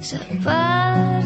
surprise